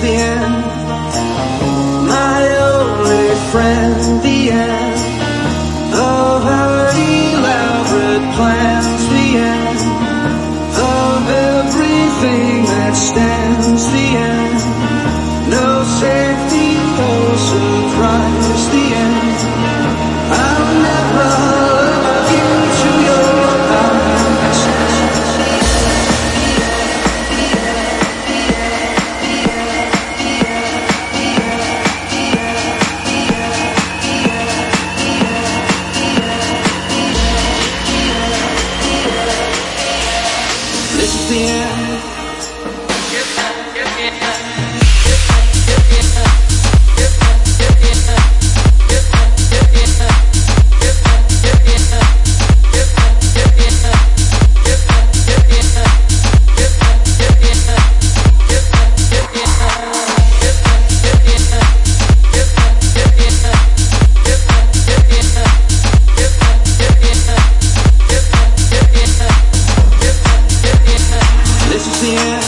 the end. My only friend. End. see.